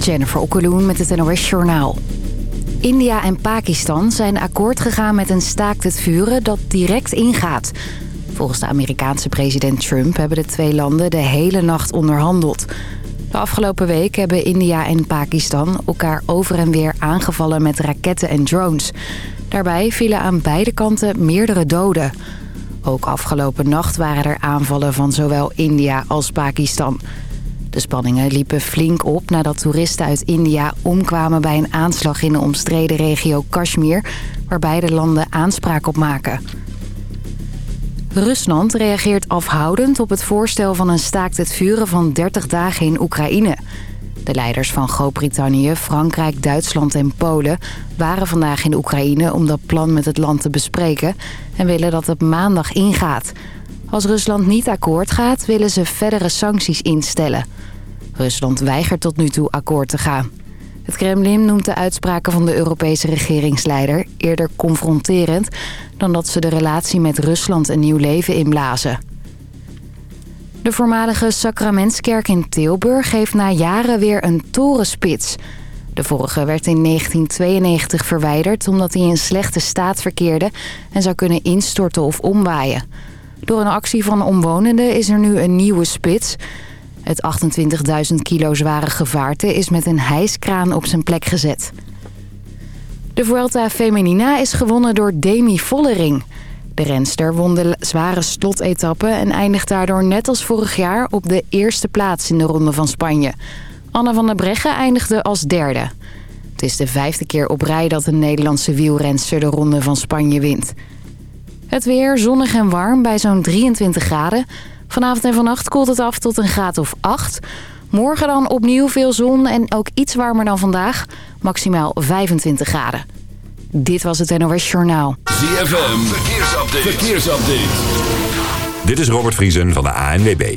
Jennifer Okkeloen met het NOS Journaal. India en Pakistan zijn akkoord gegaan met een staakt het vuren dat direct ingaat. Volgens de Amerikaanse president Trump hebben de twee landen de hele nacht onderhandeld. De afgelopen week hebben India en Pakistan elkaar over en weer aangevallen met raketten en drones. Daarbij vielen aan beide kanten meerdere doden. Ook afgelopen nacht waren er aanvallen van zowel India als Pakistan. De spanningen liepen flink op nadat toeristen uit India omkwamen bij een aanslag in de omstreden regio Kashmir, waar beide landen aanspraak op maken. Rusland reageert afhoudend op het voorstel van een staakt het vuren van 30 dagen in Oekraïne. De leiders van Groot-Brittannië, Frankrijk, Duitsland en Polen waren vandaag in Oekraïne om dat plan met het land te bespreken en willen dat het maandag ingaat. Als Rusland niet akkoord gaat, willen ze verdere sancties instellen. Rusland weigert tot nu toe akkoord te gaan. Het Kremlin noemt de uitspraken van de Europese regeringsleider eerder confronterend... dan dat ze de relatie met Rusland een nieuw leven inblazen. De voormalige Sacramentskerk in Tilburg heeft na jaren weer een torenspits. De vorige werd in 1992 verwijderd omdat hij in slechte staat verkeerde... en zou kunnen instorten of omwaaien. Door een actie van omwonenden is er nu een nieuwe spits... Het 28.000 kilo zware gevaarte is met een hijskraan op zijn plek gezet. De Vuelta Feminina is gewonnen door Demi Vollering. De renster won de zware slotetappe en eindigt daardoor net als vorig jaar op de eerste plaats in de Ronde van Spanje. Anne van der Breggen eindigde als derde. Het is de vijfde keer op rij dat een Nederlandse wielrenster de Ronde van Spanje wint. Het weer zonnig en warm bij zo'n 23 graden. Vanavond en vannacht koelt het af tot een graad of 8. Morgen dan opnieuw veel zon en ook iets warmer dan vandaag. Maximaal 25 graden. Dit was het NOS Journaal. ZFM, verkeersupdate. verkeersupdate. Dit is Robert Vriesen van de ANWB.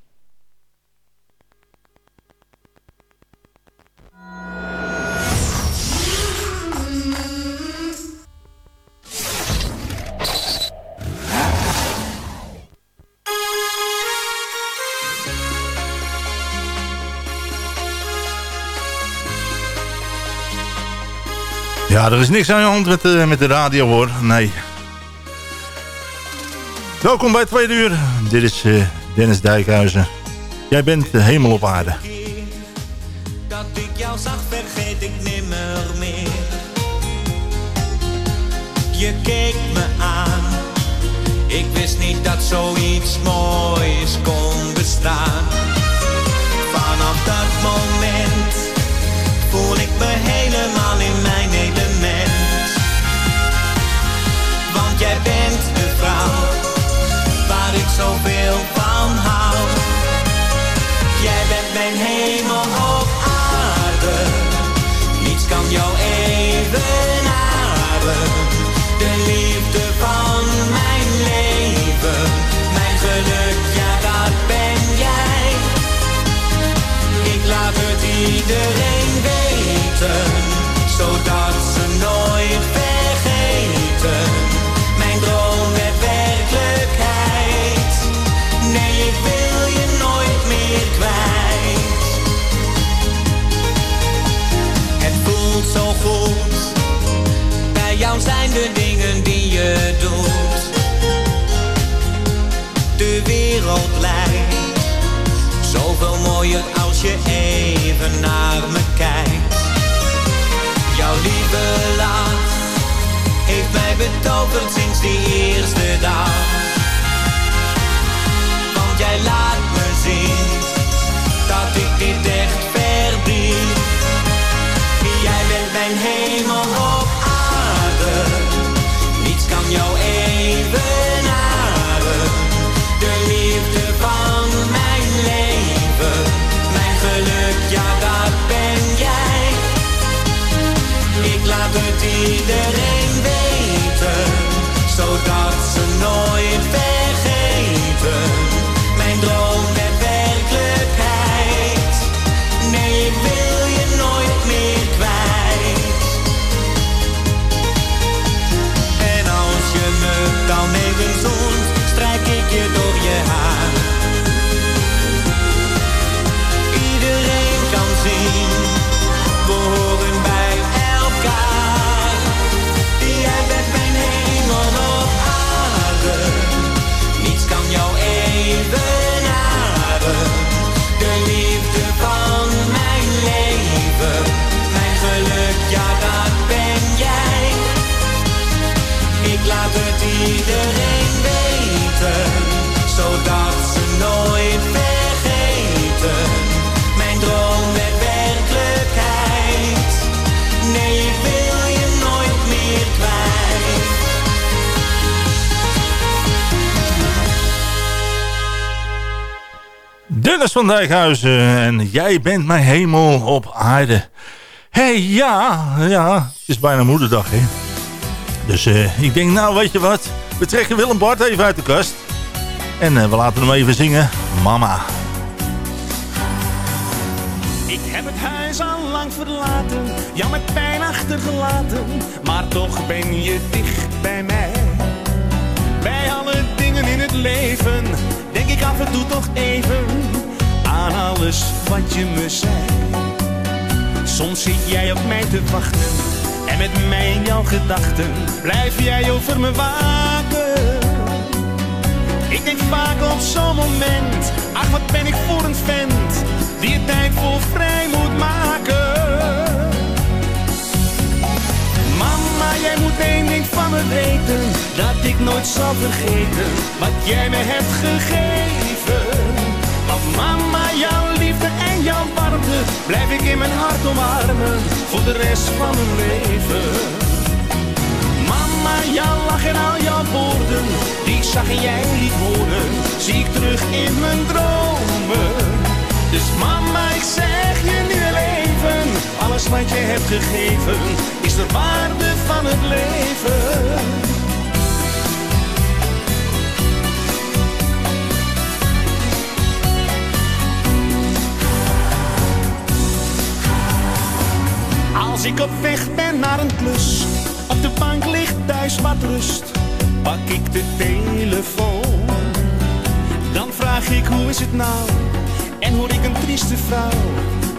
Ja, er is niks aan de hand met de, met de radio hoor. Nee. Welkom bij tweede uur. Dit is eh, Dennis Dijkhuizen. Jij bent de hemel op aarde. Dat ik jou zag vergeet ik nimmer meer. Je keek me aan. Ik wist niet dat zoiets moois kon bestaan. Vanaf dat moment zoveel van hou. Jij bent mijn hemel op aarde. Niets kan jou evenaren. De liefde van mijn leven. Mijn geluk, ja dat ben jij. Ik laat het iedereen weten. Zodat als je even naar me kijkt. Jouw lieve lach heeft mij betoverd sinds die eerste dag. Want jij laat iedereen weten, zodat ze nooit Dennis van Dijkhuizen en jij bent mijn hemel op aarde. Hé, hey, ja, ja, het is bijna moederdag, hè. Dus eh, ik denk, nou, weet je wat? We trekken Willem Bart even uit de kast. En eh, we laten hem even zingen. Mama. Ik heb het huis al lang verlaten, jou met pijn achtergelaten, maar toch ben je dicht bij mij. Bij alle dingen in het leven, denk ik af en toe toch even aan alles wat je me zei. Soms zit jij op mij te wachten, en met mij in jouw gedachten blijf jij over me waken. Ik denk vaak op zo'n moment, ach wat ben ik voor een vent, die je tijd voor vrij moet maken. Mama, jij moet één ding van me weten, dat ik nooit zal vergeten, wat jij me hebt gegeven. Mama, jouw liefde en jouw warmte, blijf ik in mijn hart omarmen, voor de rest van mijn leven. Mama, jouw lach en al jouw woorden, die ik zag en jij liet horen, zie ik terug in mijn dromen. Dus mama, ik zeg je nu heel even, alles wat je hebt gegeven, is de waarde van het leven. Ik op weg ben naar een klus, op de bank ligt thuis wat rust, pak ik de telefoon. Dan vraag ik hoe is het nou, en hoor ik een trieste vrouw,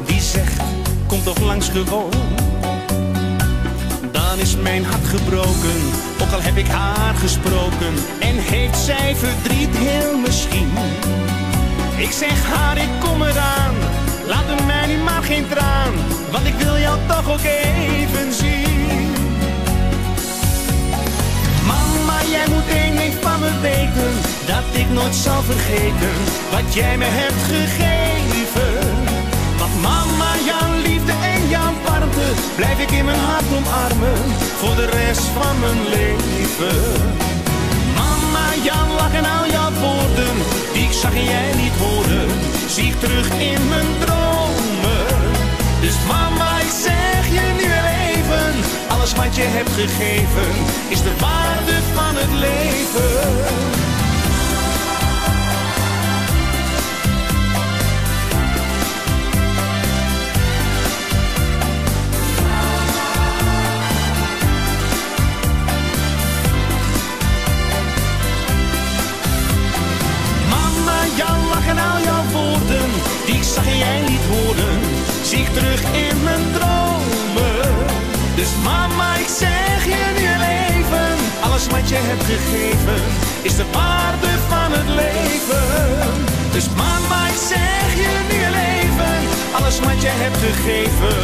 die zegt, kom toch langs gewoon. Dan is mijn hart gebroken, ook al heb ik haar gesproken, en heeft zij verdriet heel misschien. Ik zeg haar, ik kom eraan. Laat er mij nu maar geen traan, want ik wil jou toch ook even zien. Mama, jij moet één ding van me weten, dat ik nooit zal vergeten, wat jij me hebt gegeven. Want mama, jouw liefde en jouw warmte, blijf ik in mijn hart omarmen, voor de rest van mijn leven. Mama, jouw lach en al jouw woorden, ik zag jij niet hoorde, zie ik terug in mijn dromen. Dus mama, ik zeg je nu even, alles wat je hebt gegeven, is de waarde van het leven. Zag jij niet horen, zie ik terug in mijn dromen. Dus mama, ik zeg je nu heel even, alles wat je hebt gegeven, is de waarde van het leven. Dus mama, ik zeg je nu heel even, alles wat je hebt gegeven,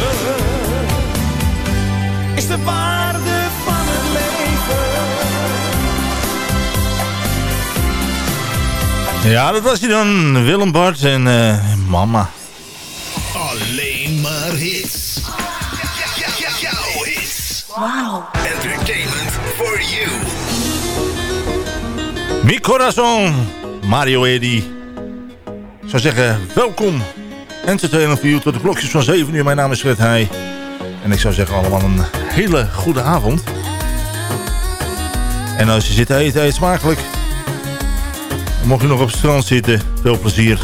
is de waarde van het leven. Ja, dat was hij dan. Willem Bart en eh, mama. Alleen maar hits. Jouw hits. Wow. Entertainment for you. Mi corazon. Mario Eddy. Ik zou zeggen, welkom. Entertainment for you tot de klokjes van 7 uur. Mijn naam is Fred Heij. En ik zou zeggen allemaal een hele goede avond. En als je zit te eten, eet smakelijk. mocht je nog op het strand zitten, veel plezier.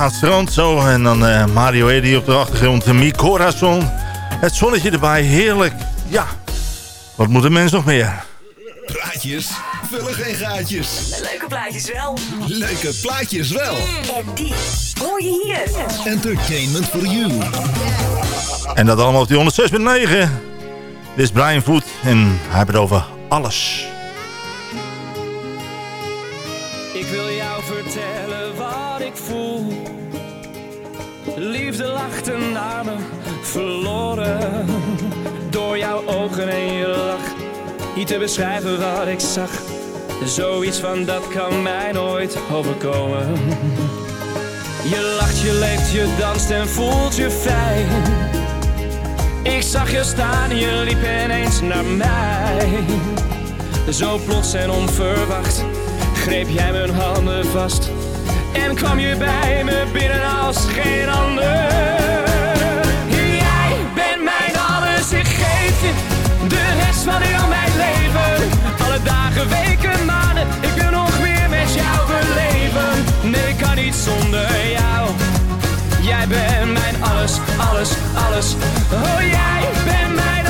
Aan het strand. Zo. En dan uh, Mario Eddy op de achtergrond. Mi Corazon. Het zonnetje erbij. Heerlijk. Ja. Wat moet de mens nog meer? Praatjes vullen geen gaatjes. Leuke plaatjes wel. Leuke plaatjes wel. En die hoor je hier. Entertainment for you. En dat allemaal op die 106.9. Dit is Brian Voet. En hij heeft het over alles. Liefde lacht naar me verloren. Door jouw ogen en je lach. Niet te beschrijven wat ik zag. Zoiets van dat kan mij nooit overkomen. Je lacht, je leeft, je danst en voelt je vrij. Ik zag je staan, je liep ineens naar mij. Zo plots en onverwacht greep jij mijn handen vast en kwam je bij me binnen als geen ander. Jij bent mijn alles, ik geef je de rest van heel mijn leven. Alle dagen, weken, maanden, ik wil nog meer met jou beleven. Nee, ik kan niet zonder jou. Jij bent mijn alles, alles, alles. Oh, jij bent mijn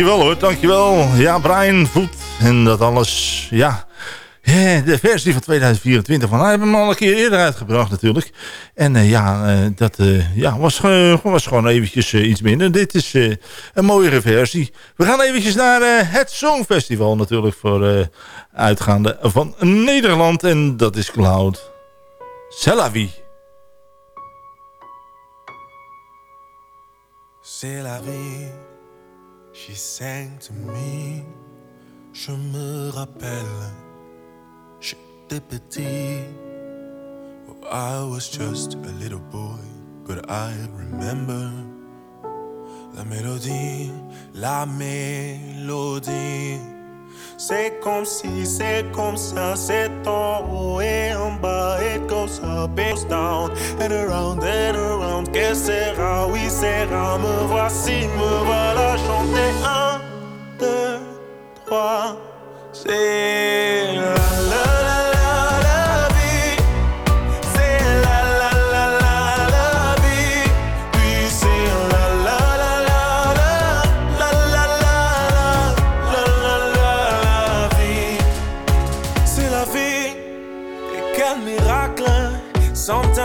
dankjewel hoor, dankjewel. Ja, Brian Voet en dat alles, ja. De versie van 2024 van hij hebben hem al een keer eerder uitgebracht natuurlijk. En eh, ja, eh, dat eh, ja, was, was gewoon eventjes iets minder. Dit is een mooiere versie. We gaan eventjes naar het Songfestival natuurlijk voor uitgaande van Nederland. En dat is Cloud. C'est la vie. C'est la vie, she sang to me. Je me rappelle, j'étais petit. Oh, I was just a little boy, but I remember? La mélodie, la mélodie. C'est comme si, c'est comme ça, c'est en haut et en bas. It goes up, it goes down, and around and around. Que sera, oui, sera. Me voici, me voilà chanter. Un, deux, trois. C'est la la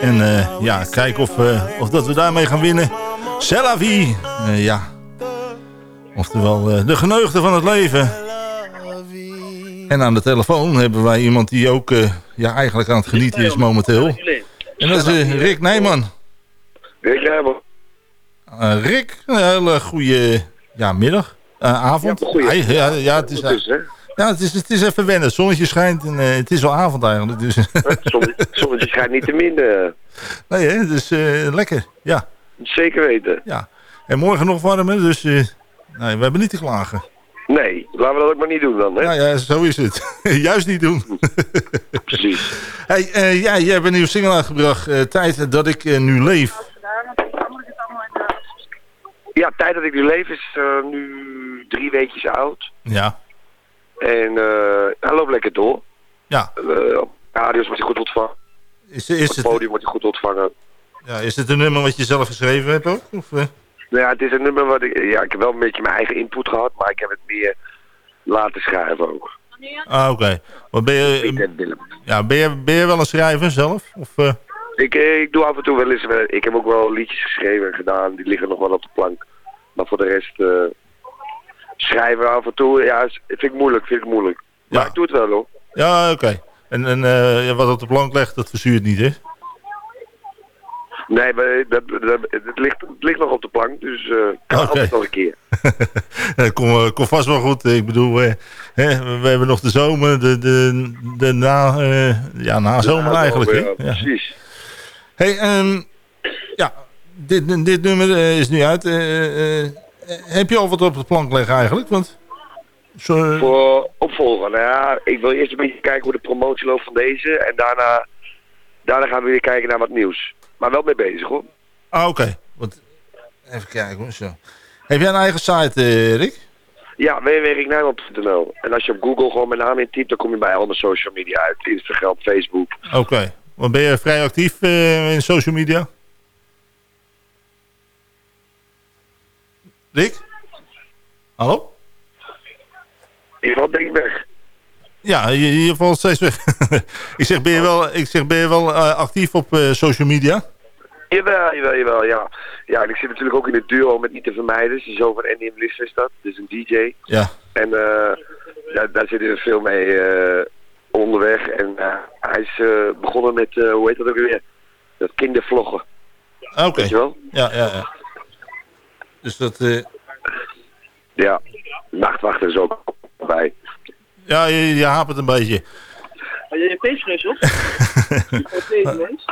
En eh, ja, kijken of, eh, of dat we daarmee gaan winnen. C'est la vie. Eh, ja. Oftewel, de geneugde van het leven. En aan de telefoon hebben wij iemand die ook ja, eigenlijk aan het genieten is momenteel. En dat is Rick Nijman. Rick Nijman. Rick, een hele goede ja, middag. Avond. Ja, ja, ja, het is? Ja, het is, het is even wennen. Het zonnetje schijnt en eh, het is al avond eigenlijk. Dus, Het zonnetje schijnt niet te minder. nee, hè, dus eh, lekker. Ja. Zeker weten. Ja. En morgen nog warmer, dus eh, nee, we hebben niet te klagen. Nee, laten we dat ook maar niet doen dan, hè? Ja, ja zo is het. Juist niet doen. Precies. hey, ja, jij hebt een nieuwe single uitgebracht. eh, Tijd dat ik nu leef. Ja, tijd dat ik nu leef is nu drie weekjes oud. Ja. En eh hij loopt lekker door. Ja. Eh, op radio's wordt hij goed ontvangen. Is, is, op het het, podium wordt hij goed ontvangen. ja, is het een nummer wat je zelf geschreven hebt ook? Of, eh? Nou ja, het is een nummer wat ik... Ja, ik heb wel een beetje mijn eigen input gehad, maar ik heb het meer laten schrijven ook. Ah, oké. Maar Ben, je, ja, ben, je, ben je wel een schrijver zelf? Of? Ik, ik doe af en toe wel eens... Ik heb ook wel liedjes geschreven en gedaan. Die liggen nog wel op de plank. Maar voor de rest... schrijven af en toe, ja, vind ik moeilijk, vind ik moeilijk. Maar Ja. ik doe het wel hoor. Ja, oké. En, en eh, wat op de plank legt, dat verzuurt niet, hè? Nee, maar dat, dat, het, ligt, het ligt nog op de plank, dus eh kan Oké. altijd nog een keer. Komt eh, komt vast wel goed. Ik bedoel, eh, hè, we hebben nog de zomer, de, de, de na, eh, ja, na zomer Ja, eigenlijk. ja, hè? Ja. Precies. hey, ehm, ja, dit, dit nummer eh, is nu uit. Eh, eh, heb je al wat op de plank liggen eigenlijk? Want, zo, Voor opvolger. Nou ja, ik wil eerst een beetje kijken hoe de promotie loopt van deze. En daarna, daarna gaan we weer kijken naar wat nieuws. Maar wel mee bezig hoor. ah, oké. Want, even kijken hoor, zo. Heb jij een eigen site, eh, Rick? Ja, www.ricknijman.nl. En als je op Google gewoon mijn naam intypt, dan kom je bij alle social media uit. Instagram, Facebook. Oké. Want ben je vrij actief eh, in social media? Rick? Hallo? Je valt denk ik weg. Ja, je, je valt steeds weg. ik zeg, ben je wel, ik zeg, ben je wel eh, actief op eh, social media? Jawel, jawel, jawel, ja. Ja, en ik zit natuurlijk ook in het duo met Niet te Vermijden. Die zo van Andy en Melissa is dat. Dus een DJ. Ja. En eh daar, daar zitten we veel mee onderweg. En hij is begonnen met, hoe heet dat ook weer? Dat kindervloggen. Oké. Weet je wel? Ja, ja, ja. Dus dat... eh, Ja. Nachtwachter is ook bij. ja, je, je hapert een beetje. Had jij je op?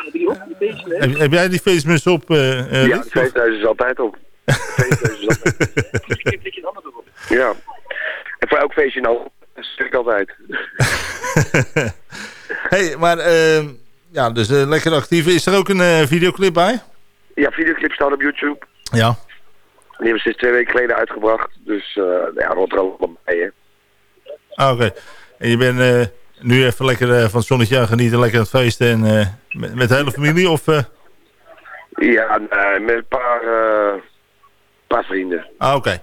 je die op? Heb, heb jij die feestmus op, eh eh, Ja, de feesthuis is altijd op. Feesthuis is altijd Ik heb een ander erop. Ja. En voor elk feestje nou, dat zeg ik altijd. hey, maar ehm, ja, dus eh, lekker actief. Is er ook een videoclip bij? Ja, videoclip staat op YouTube. Ja. Die hebben we sinds twee weken geleden uitgebracht. Dus eh ja, dat hoort er allemaal bij, hè. Ah, oké. En je bent eh, nu even lekker eh, van het zonnetje aan genieten, lekker aan het feesten en met, met de hele familie? Of? Ja, nee, met een paar, paar vrienden. Ah, oké.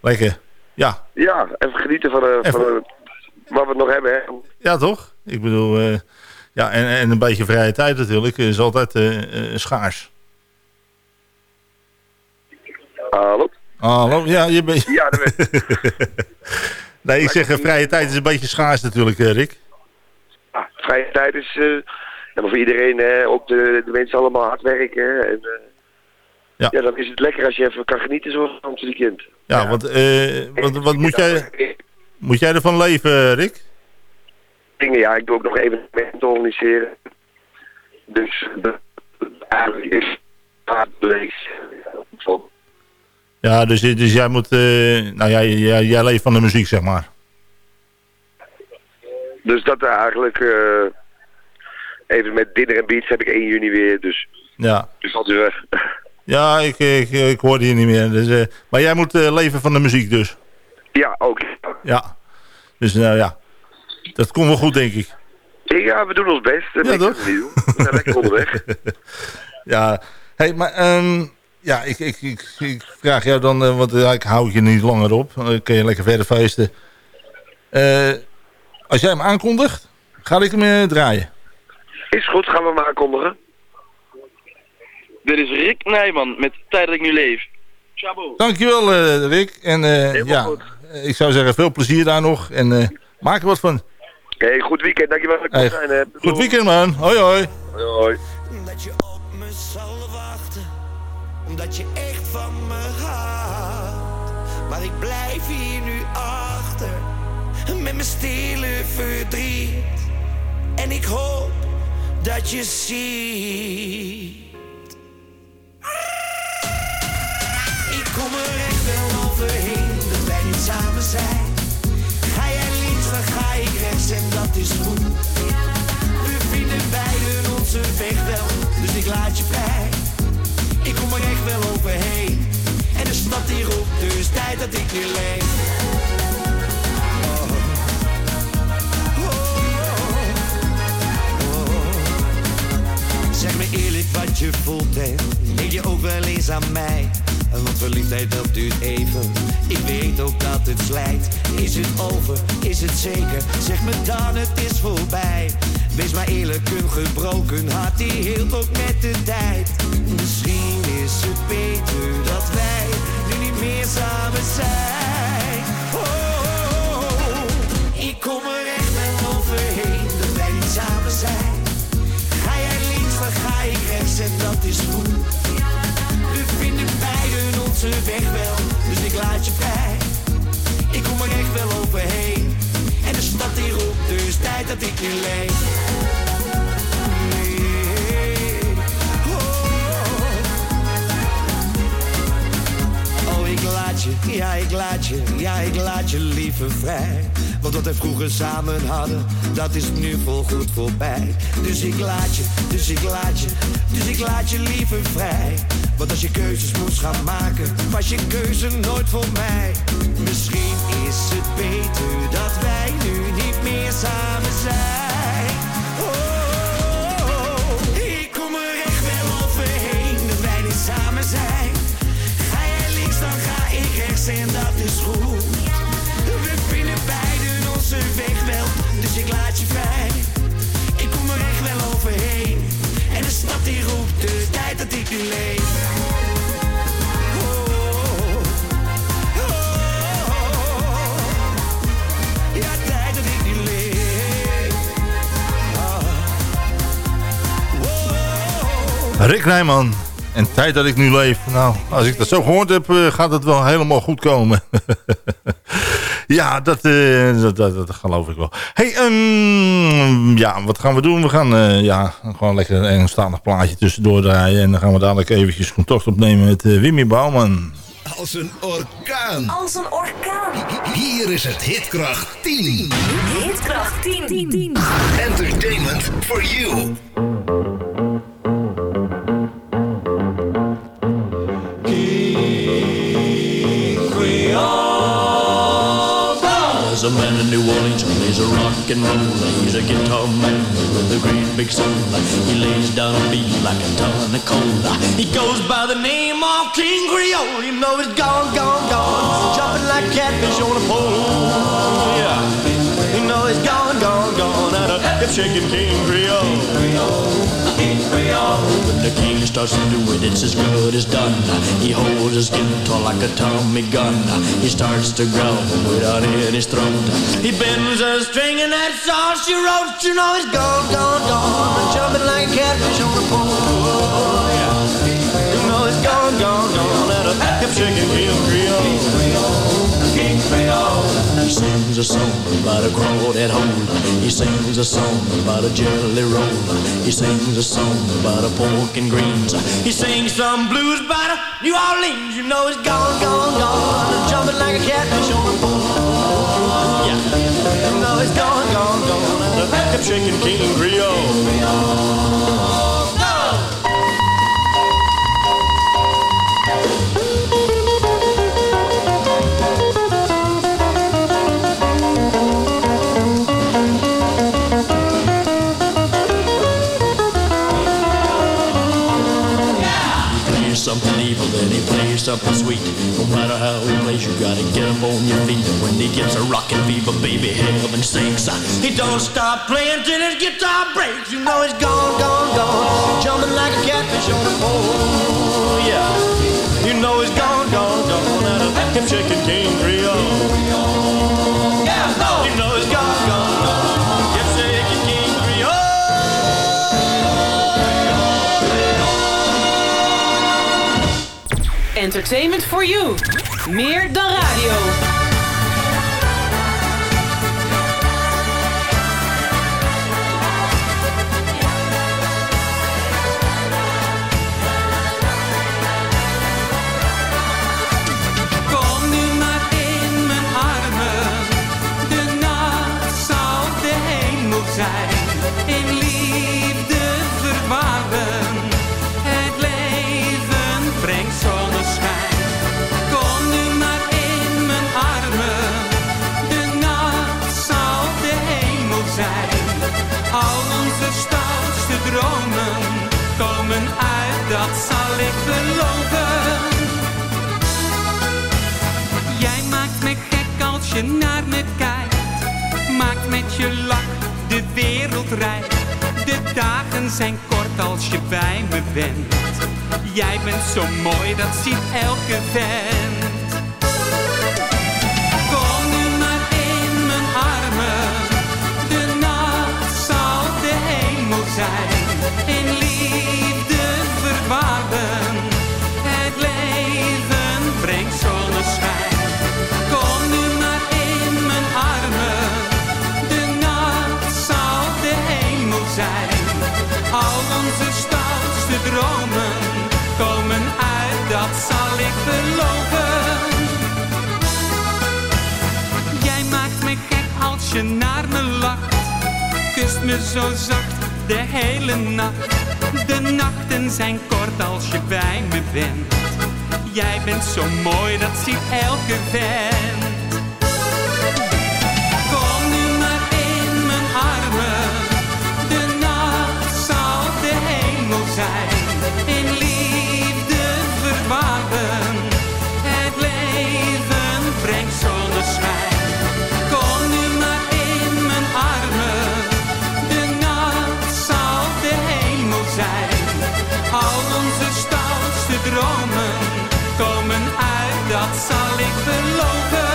Lekker. Ja. Ja, even genieten van, van wat we nog hebben, hè. Ja, toch? Ik bedoel, ja, en, en een beetje vrije tijd natuurlijk is altijd schaars. Hallo? Hallo? Ja, je bent... Ja, dat weet nee, ik zeg, eh, vrije tijd is een beetje schaars natuurlijk, eh, Rick. Ah, vrije tijd is eh, ja, maar voor iedereen, hè, ook de, de mensen allemaal hard werken. En, eh, Ja. ja. dan is het lekker als je even kan genieten zoals ons weekend. Ja, want eh, wat, wat moet, jij, moet jij ervan leven, Rick? Dingen, ja, ik doe ook nog evenementen organiseren. Dus eigenlijk is het. Ja, dus, dus jij moet, eh, nou ja, jij, jij leeft van de muziek, zeg maar. Dus dat eigenlijk, eh, even met Dinner en Beats heb ik 1 juni weer, dus, Ja, dus dat is weg. ja ik, ik, ik hoorde je niet meer. Dus, eh, maar jij moet leven van de muziek dus. Ja, ook. Ja. Dus nou ja, dat komt wel goed, denk ik. Ja, we doen ons best. Dat Ja, toch? niet doen. We zijn lekker onderweg. Ja, hey, maar ehm, ja, ik, ik, ik, ik vraag jou dan, eh, want eh, ik hou je niet langer op. Dan kun je lekker verder feesten. Eh, als jij hem aankondigt, ga ik hem eh, draaien. Is goed, gaan we maar aankondigen. Dit is Rick Nijman met Tijd dat ik nu leef. Chabo. Dankjewel, eh Rick. En eh, ja, ik zou zeggen, veel plezier daar nog. En eh, maak er wat van. Hey, goed weekend. Dankjewel dat ik Hey, zijn. Goed weekend, man. Hoi, hoi. Hoi, hoi. Dat je op me zal wachten, omdat je echt van me houdt. Maar ik blijf hier nu achter, met mijn stille verdriet. En ik hoop dat je ziet. Ik kom er echt wel overheen, dat wij niet samen zijn. Ga jij links, dan ga ik rechts en dat is goed. We vinden beiden onze weg wel, dus ik laat je vrij. Wel overheen. En de stad hierop, dus tijd dat ik nu leef. Oh. Oh. Zeg me eerlijk wat je voelt en denk je ook wel eens aan mij? Want verliefdheid dat duurt even, ik weet ook dat het slijt. Is het over, is het zeker, zeg me dan het is voorbij. Wees maar eerlijk, een gebroken hart die heelt ook met de tijd. Misschien is het beter dat wij nu niet meer samen zijn. Oh, ik kom er echt wel overheen dat wij niet samen zijn. Ga jij links, dan ga ik rechts en dat is goed. We vinden beiden onze weg wel, dus ik laat je vrij. Ik kom er echt wel overheen. En de stad hierop, dus tijd dat ik nu leef. Ja ik laat je, ja ik laat je liever vrij. Want wat wij vroeger samen hadden, dat is nu volgoed voorbij. Dus ik laat je, dus ik laat je, dus ik laat je liever vrij. Want als je keuzes moest gaan maken, was je keuze nooit voor mij. Misschien is het beter dat wij nu niet meer samen zijn. En dat is goed. We vinden beiden onze weg wel, dus ik laat je vrij. Ik kom er echt wel overheen. En de stad die roept de tijd dat ik nu leef. Ja, tijd dat ik nu leef. Rick Rijman. En tijd dat ik nu leef. Nou, als ik dat zo gehoord heb, eh, gaat het wel helemaal goed komen. ja, dat, eh, dat, dat, dat geloof ik wel. hey, ehm, ja, wat gaan we doen? We gaan eh, ja, gewoon lekker een Engelstalig plaatje tussendoor draaien. En dan gaan we dadelijk eventjes contact opnemen met eh, Wimmy Bouwman. Als een orkaan. Als een orkaan. Hier is het Hitkracht 10. Hitkracht 10. 10. Entertainment for you. A man in New Orleans plays a rock and roll. He's a guitar man with a great big soul. He lays down a beat like a ton of coal. He goes by the name of King Creole. You know he's gone, gone, gone, jumping like catfish on a pole. Yeah, you know he's gone, gone, gone, out of hip shaking King Creole. Creole. When the king starts to do it, it's as good as done. He holds his guitar like a Tommy gun. He starts to growl without his throat. He bends a string and that's all she wrote. You know he's gone, gone, gone, jumping like a catfish on a pole. You know he's gone, gone, gone, out of hip shaking King sings a song about a crawdad hole. He sings a song about a jelly roll. He sings a song about a pork and greens. He sings some blues about a New Orleans. You know he's gone, gone, gone, jumping like a catfish on a pole. Yeah, you know he's gone, gone, gone, hip shaking King Creole. Something sweet. No matter how he plays, you gotta get up on your feet. When he gets a rockin' fever, baby, heaven sinks. He don't stop playing till his guitar breaks. You know he's gone, gone, gone, jumping like a catfish on a pole. Yeah, you know he's gone, gone, gone, out of hip shaking King Creole. Entertainment for you. Meer dan radio. Kom nu maar in mijn armen, de nacht zal de hemel zijn. In liefde naar me kijkt. Maakt met je lach de wereld rijk. De dagen zijn kort als je bij me bent. Jij bent zo mooi, dat ziet elke vent. Kom nu maar in mijn armen. De nacht zal de hemel zijn. In liefde verwarren. Al onze stoutste dromen komen uit, dat zal ik beloven. Jij maakt me gek als je naar me lacht. Kust me zo zacht de hele nacht. De nachten zijn kort als je bij me bent. Jij bent zo mooi, dat ziet elke vent. In liefde verwaren. Het leven brengt zonneschijn. Kom nu maar in mijn armen. De nacht zal de hemel zijn. Al onze stoutste dromen komen uit, dat zal ik beloven.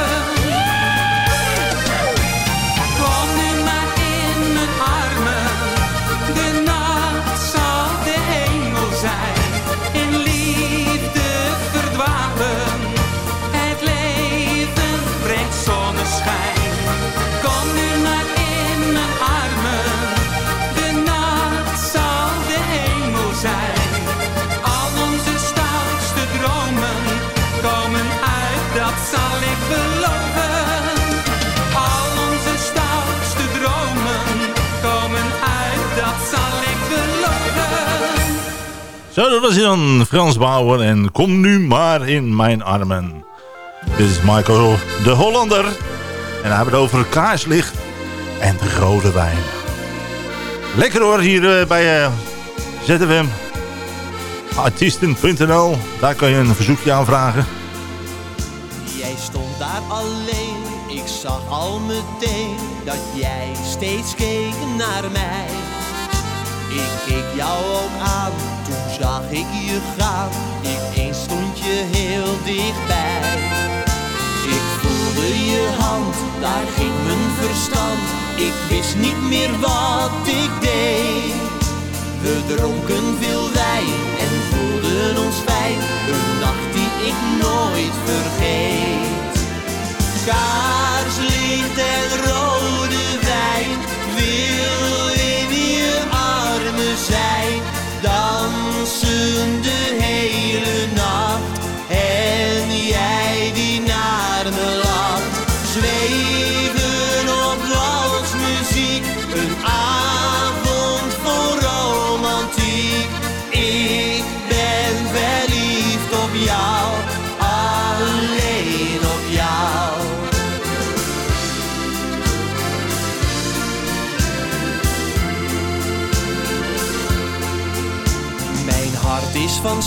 Was hij Frans Bauer. En kom nu maar in mijn armen. Dit is Michael de Hollander. En hij heeft het over kaarslicht en de rode wijn. Lekker hoor, hier eh, bij eh, ZFM. Artiesten.nl. Daar kan je een verzoekje aanvragen. Jij stond daar alleen, ik zag al meteen dat jij steeds keek naar mij. Ik keek jou ook aan, toen zag ik je gaan. Ineens stond je heel dichtbij. Ik voelde je hand, daar ging mijn verstand. Ik wist niet meer wat ik deed. We dronken veel wijn en voelden ons fijn. Een nacht die ik nooit vergeet. Kaarslicht en rode Dansen de hele nacht.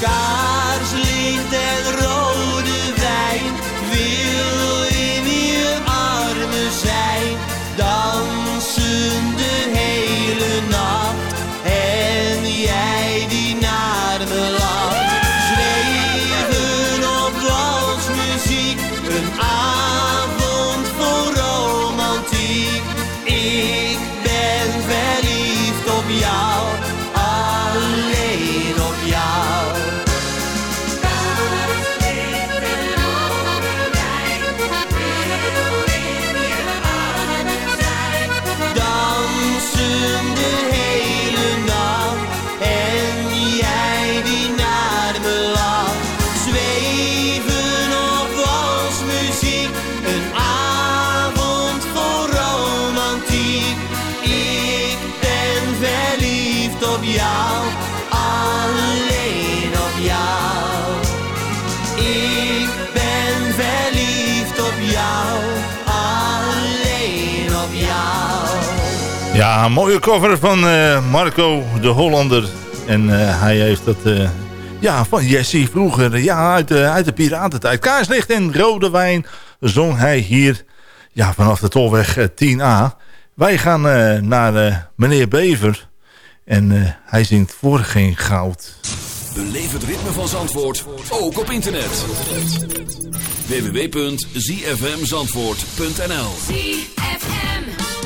Kaarslicht en rode wijn wil in je armen zijn. Dansen Ja, een mooie cover van eh, Marco de Hollander. En eh, hij heeft dat eh, ja, van Jesse vroeger, ja, uit, de uit de piratentijd. Kaarslicht en rode wijn zong hij hier ja, vanaf de tolweg eh, 10A. Wij gaan eh, naar eh, meneer Bever. En eh, hij zingt voor geen goud. Beleef het ritme van Zandvoort, ook op internet. www.zfmzandvoort.nl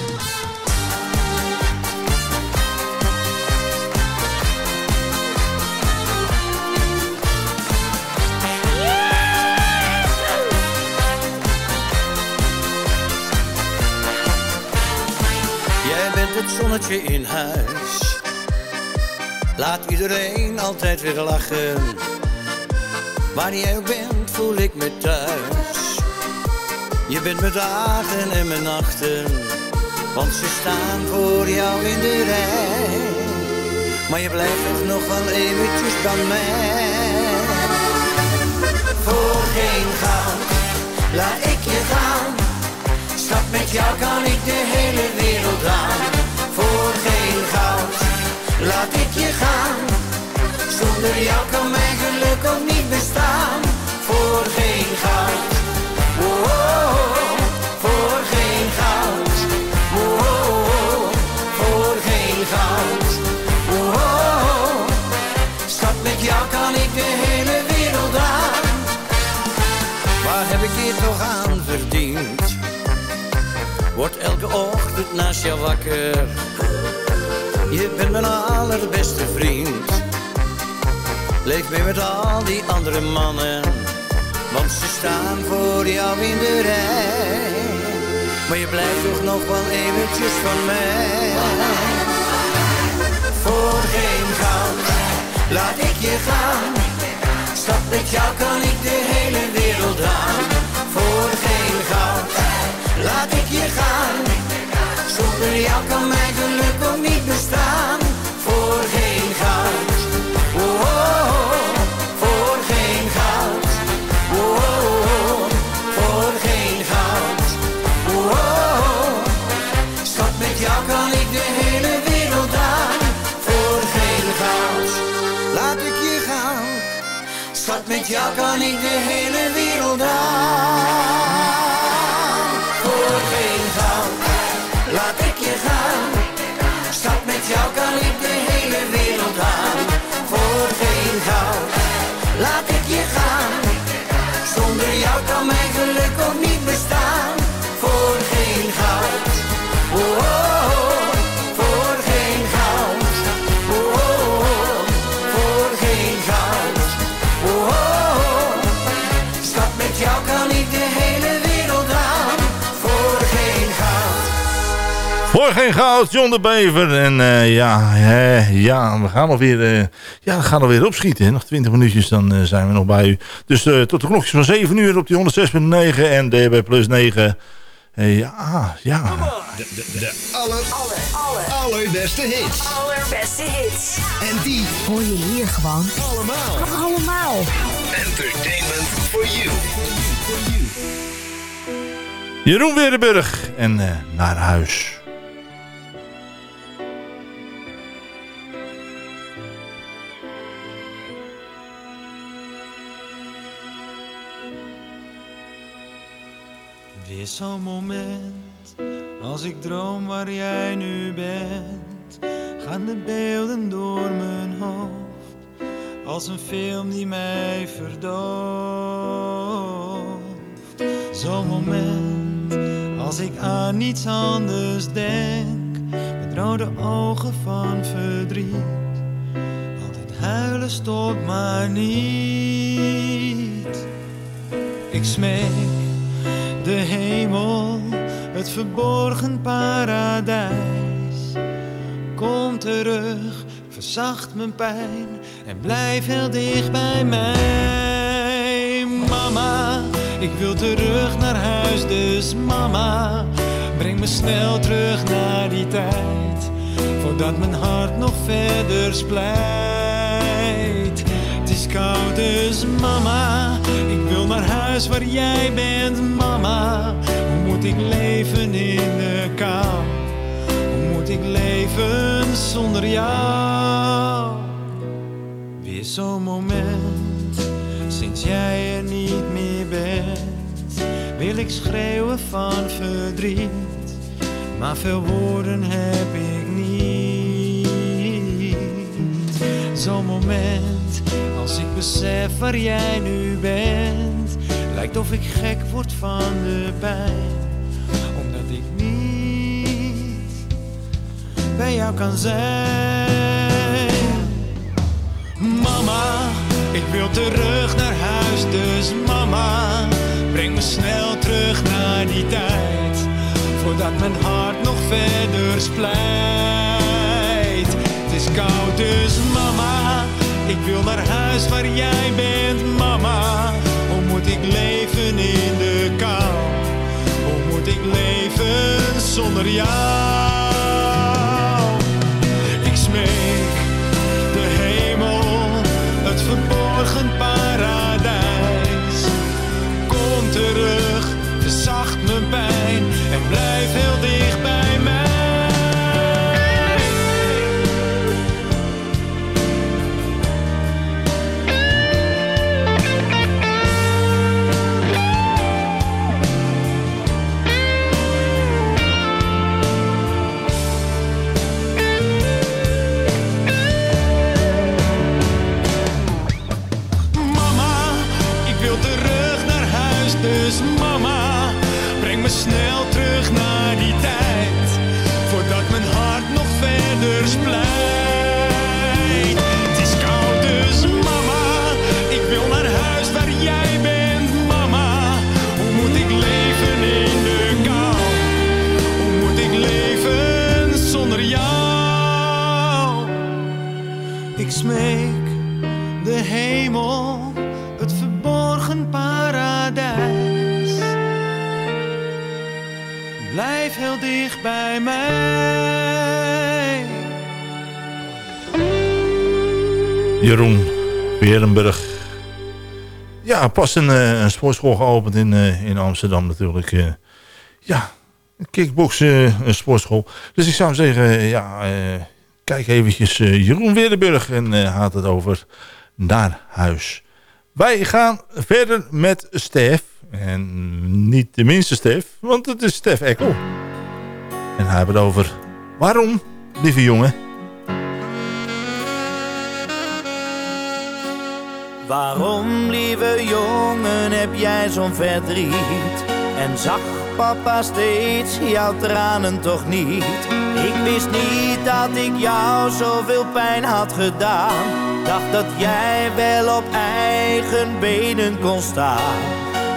het zonnetje in huis. Laat iedereen altijd weer lachen. Waar jij ook bent, voel ik me thuis. Je bent mijn dagen en mijn nachten, want ze staan voor jou in de rij. Maar je blijft toch nog wel eventjes bij mij. Voor geen goud, laat ik je gaan. Schat, met jou kan ik de hele wereld aan. Geen goud, laat ik je gaan. Zonder jou kan mijn geluk ook niet bestaan. Voor geen goud. Oh, oh, voor geen goud. Oh, oh, oh, voor geen goud. Oh, oh, schat, met jou kan ik de hele wereld aan. Waar heb ik hier toch aan verdiend? Word elke ochtend naast jou wakker. Je bent mijn allerbeste vriend. Leef mee met al die andere mannen. Want ze staan voor jou in de rij. Maar je blijft toch nog wel eventjes van mij. Voor geen goud laat ik je gaan. Stap met jou kan ik de laat ik je gaan. Zonder jou kan mijn geluk ook niet bestaan. Voor geen goud. Oh, oh, oh, voor geen goud. Oh, oh, oh, voor geen goud. Oh, oh, oh, schat met jou kan ik de hele wereld aan. Voor geen goud. Laat ik je gaan. Schat met jou kan ik de hele Goud, John de Bever. En eh, ja, hè, ja, we gaan alweer, eh ja, we gaan alweer opschieten. Hè. Nog 20 minuutjes, dan eh, zijn we nog bij u. Dus eh, tot de klokjes van 7 uur op die 106.9 en DB plus 9. Eh, ja, ja. De, de, de aller, aller, allerbeste hits. Allerbeste hits. En die Hoor je hier gewoon. allemaal. Allemaal. Entertainment for you. Jeroen Weerdenburg en eh, naar huis. Weer zo'n moment, als ik droom waar jij nu bent, gaan de beelden door mijn hoofd, als een film die mij verdooft. Zo'n moment, als ik aan niets anders denk, met rode ogen van verdriet. Altijd huilen stopt maar niet. Ik smeek het verborgen paradijs. Kom terug, verzacht mijn pijn en blijf heel dicht bij mij. Mama, ik wil terug naar huis, dus mama, breng me snel terug naar die tijd. Voordat mijn hart nog verder splijt. Is koud, dus mama, ik wil naar huis waar jij bent, mama. Hoe moet ik leven in de kou? Hoe moet ik leven zonder jou? Weer zo'n moment, sinds jij er niet meer bent, wil ik schreeuwen van verdriet. Maar veel woorden heb ik niet. Zo'n moment, als ik besef waar jij nu bent, lijkt of ik gek word van de pijn. Omdat ik niet bij jou kan zijn. Mama, ik wil terug naar huis, dus mama, breng me snel terug naar die tijd. Voordat mijn hart nog verder splijt. Het is koud dus mama, ik wil naar huis waar jij bent mama. Hoe moet ik leven in de kou? Hoe moet ik leven zonder jou? Ik smeek de hemel, het verborgen paradijs. Jeroen Werenburg. Ja, pas een, eh, een sportschool geopend in, eh, in Amsterdam natuurlijk. eh. ja, kickboksen, een sportschool. Dus ik zou zeggen, ja, kijk eventjes Jeroen Werenburg en had het over naar huis. Wij gaan verder met Stef. En niet de minste Stef, want het is Stef Ekkel. En hij hebben het over waarom, lieve jongen, Waarom, lieve jongen, heb jij zo'n verdriet? En zag papa steeds jouw tranen toch niet? Ik wist niet dat ik jou zoveel pijn had gedaan. Dacht dat jij wel op eigen benen kon staan.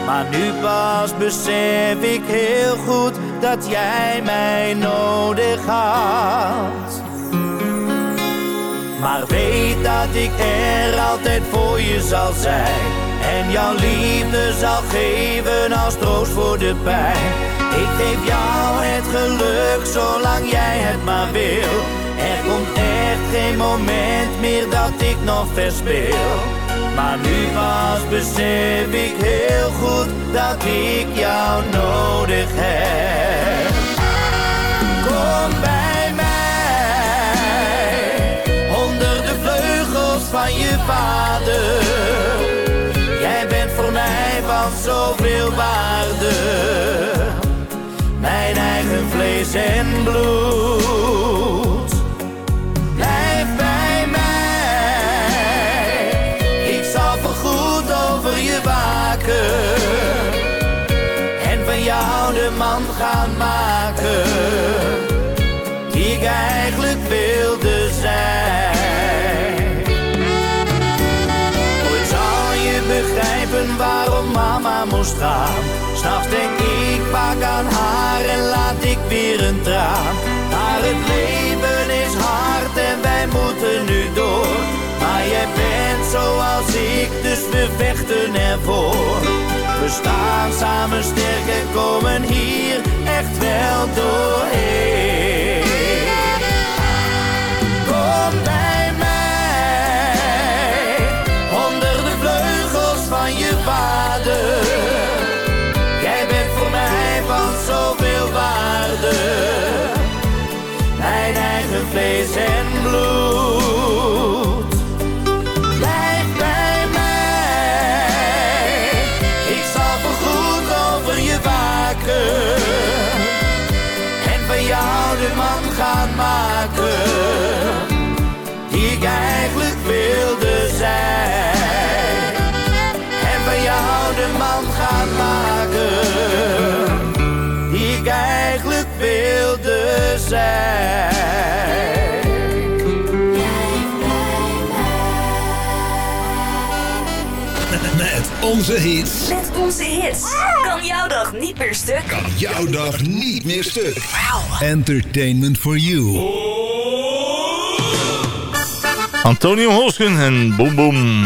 Maar nu pas besef ik heel goed dat jij mij nodig had. Maar weet dat ik er altijd voor je zal zijn. En jouw liefde zal geven als troost voor de pijn. Ik geef jou het geluk zolang jij het maar wil. Er komt echt geen moment meer dat ik nog verspil. Maar nu pas besef ik heel goed dat ik jou nodig heb. Kom bij vader. Jij bent voor mij van zoveel waarde. Mijn eigen vlees en bloed. Blijf bij mij. Ik zal voorgoed over je waken. En van jou de man gaan maken. Moest gaan. S'nachts denk ik vaak aan haar en laat ik weer een traan. Maar het leven is hard en wij moeten nu door. Maar jij bent zoals ik, dus we vechten ervoor. We staan samen sterk en komen hier echt wel doorheen. Kom bij vlees en bloed. Blijf bij mij. Ik zal voorgoed over je waken. En van jou de man gaan maken. Die ik eigenlijk wilde zijn. En van jou de man gaan maken. Die ik eigenlijk wilde zijn. Onze hits. Met onze hits kan jouw dag dag niet meer stuk? Kan jouw dag niet meer stuk. Entertainment for you. Antonio Holsken en Boom Boom.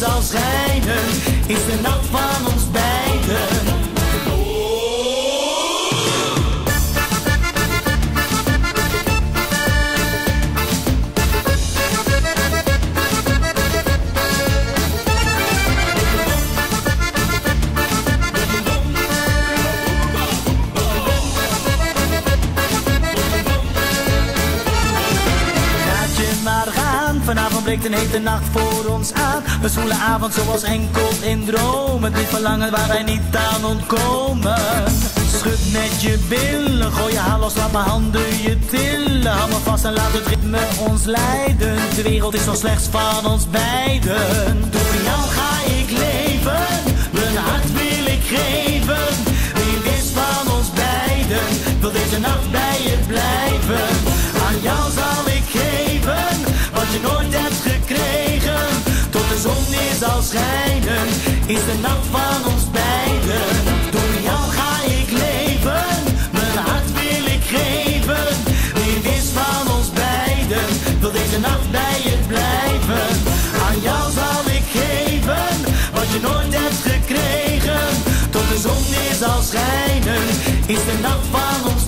zal schijnen, is de nacht van ons breekt een hete nacht voor ons aan. Een zwoele avond zoals enkel in dromen. Dit verlangen waar wij niet aan ontkomen. Schud met je billen, gooi je haar los, laat mijn handen je tillen. Hou me vast en laat het ritme ons leiden. De wereld is nog slechts van ons beiden. Door jou ga ik leven, mijn hart wil ik geven. Wie is van ons beiden, wil deze nacht bij je blijven. Wat je nooit hebt gekregen. Tot de zon weer zal schijnen, is de nacht van ons beiden. Door jou ga ik leven, mijn hart wil ik geven. Wie is van ons beiden, wil deze nacht bij je blijven. Aan jou zal ik geven, wat je nooit hebt gekregen. Tot de zon weer zal schijnen, is de nacht van ons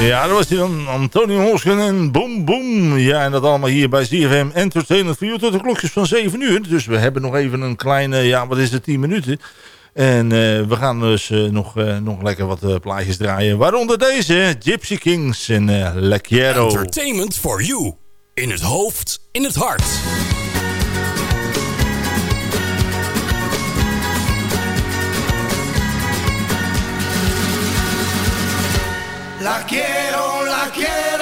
Ja, dat was hij dan. Antonio Holsken en Boom Boom. Ja, en dat allemaal hier bij ZFM Entertainment voor tot de klokjes van 7 uur. Dus we hebben nog even een kleine, ja, wat is het, 10 minuten. En eh, we gaan dus eh, nog, eh, nog lekker wat plaatjes draaien. Waaronder deze, Gypsy Kings en uh. Entertainment for you. In het hoofd, in het hart. La quiero, la quiero,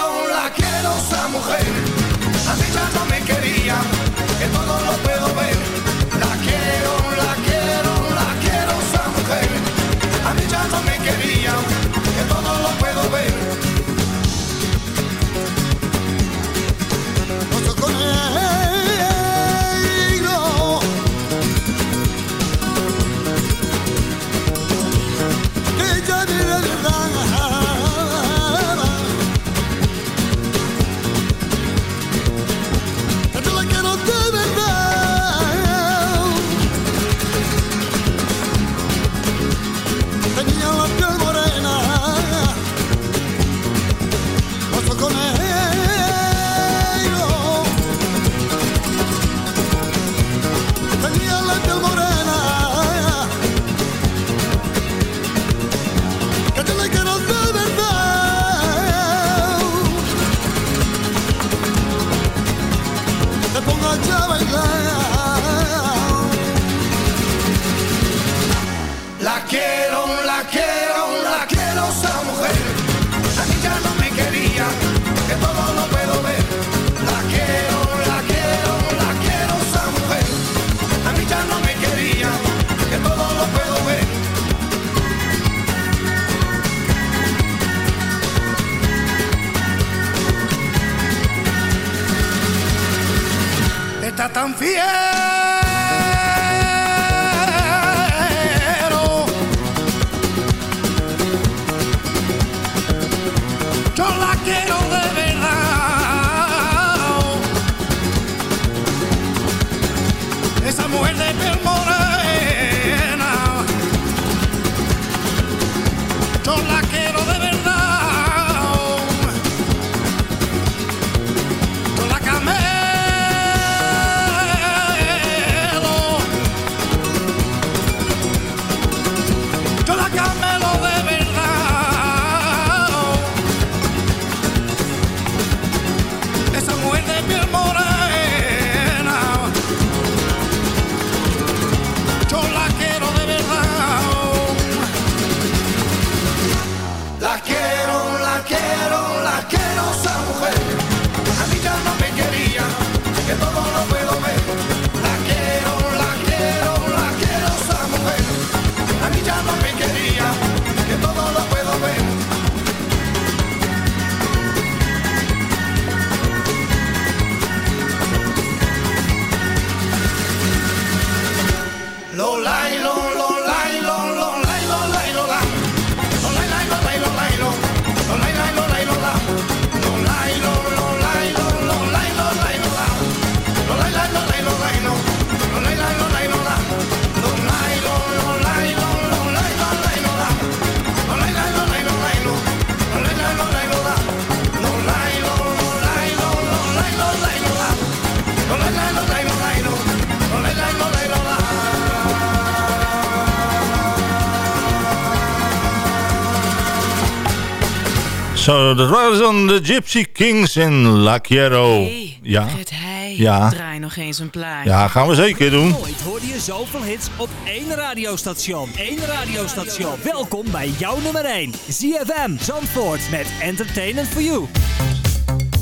Zo, dat waren dan de Gypsy Kings en La Quiero. Hey, ja. Fred Heij, Ja. draai nog eens een plaatje. ja, gaan we zeker doen. Nooit hoorde je zoveel hits op één radiostation. Eén radiostation. Welkom bij jouw nummer 1. ZFM Zandvoort met Entertainment for You.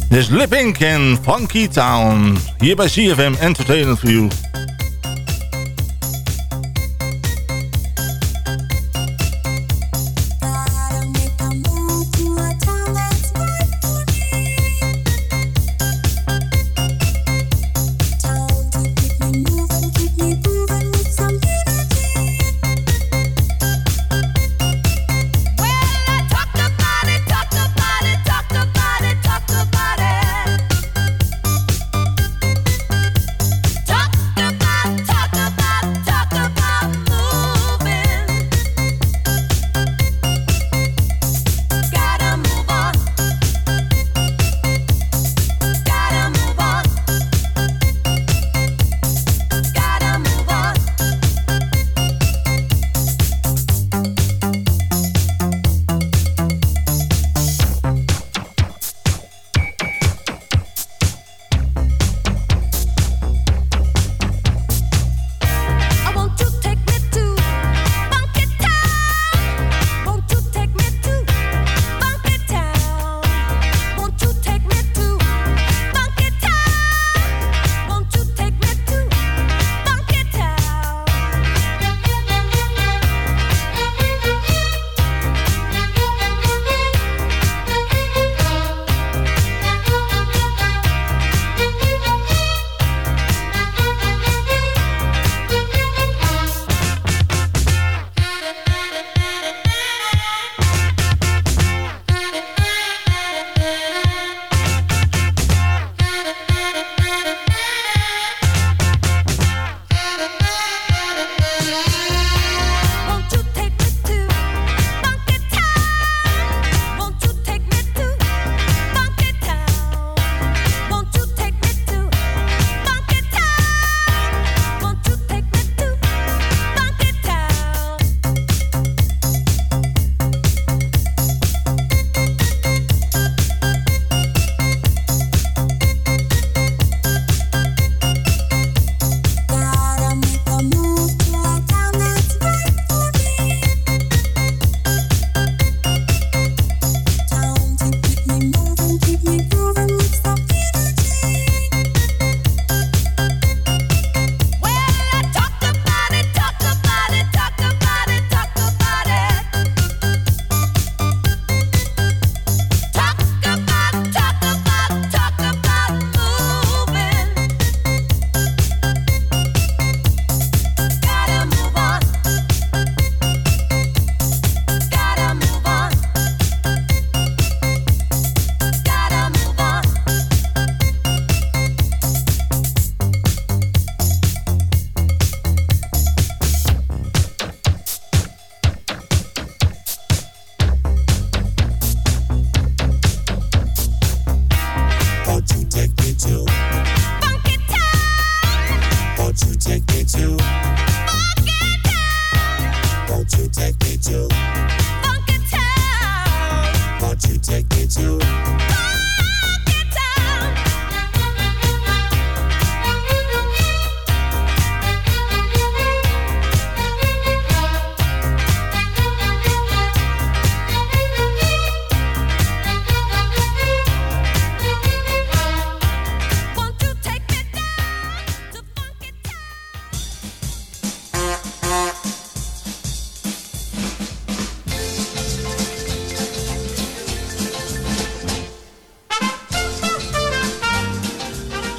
Dit is Lip Inc. en Funky Town. Hier bij CFM Entertainment for You.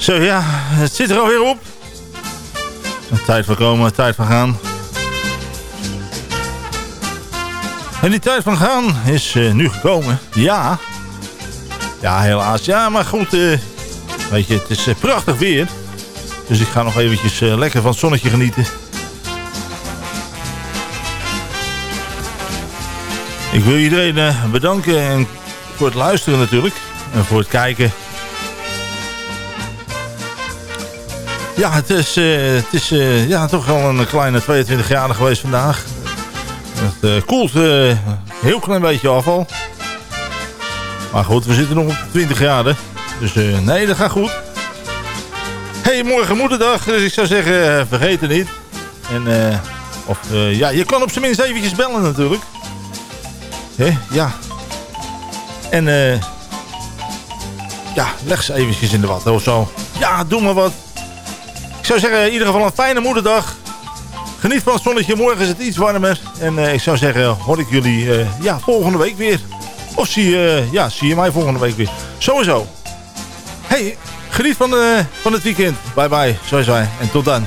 Zo ja, het zit er alweer op. Tijd van komen, tijd van gaan. En die tijd van gaan is uh, nu gekomen. Ja. Ja, helaas. Ja, maar goed. Uh, weet je, het is uh, prachtig weer. Dus ik ga nog eventjes lekker van het zonnetje genieten. Ik wil iedereen bedanken en voor het luisteren natuurlijk. En voor het kijken. Ja, het is, uh, het is uh, ja, toch wel een kleine 22 jaar geweest vandaag. Het uh, koelt een heel klein beetje af al. Maar goed, we zitten nog op 20 jaar. Dus nee, dat gaat goed. hey, morgen moederdag. Dus ik zou zeggen, vergeet het niet. En, of, ja, je kan op zijn minst eventjes bellen natuurlijk. Hé, ja. En, eh ja, leg ze eventjes in de watten of zo. Ja, doe maar wat. Ik zou zeggen, in ieder geval een fijne moederdag. Geniet van het zonnetje. Morgen is het iets warmer. En uh, ik zou zeggen, hoor ik jullie uh, ja, volgende week weer. Of zie je, ja, zie je mij volgende week weer. Sowieso. Hey, geniet van, van het weekend. Bye bye, wij. En tot dan.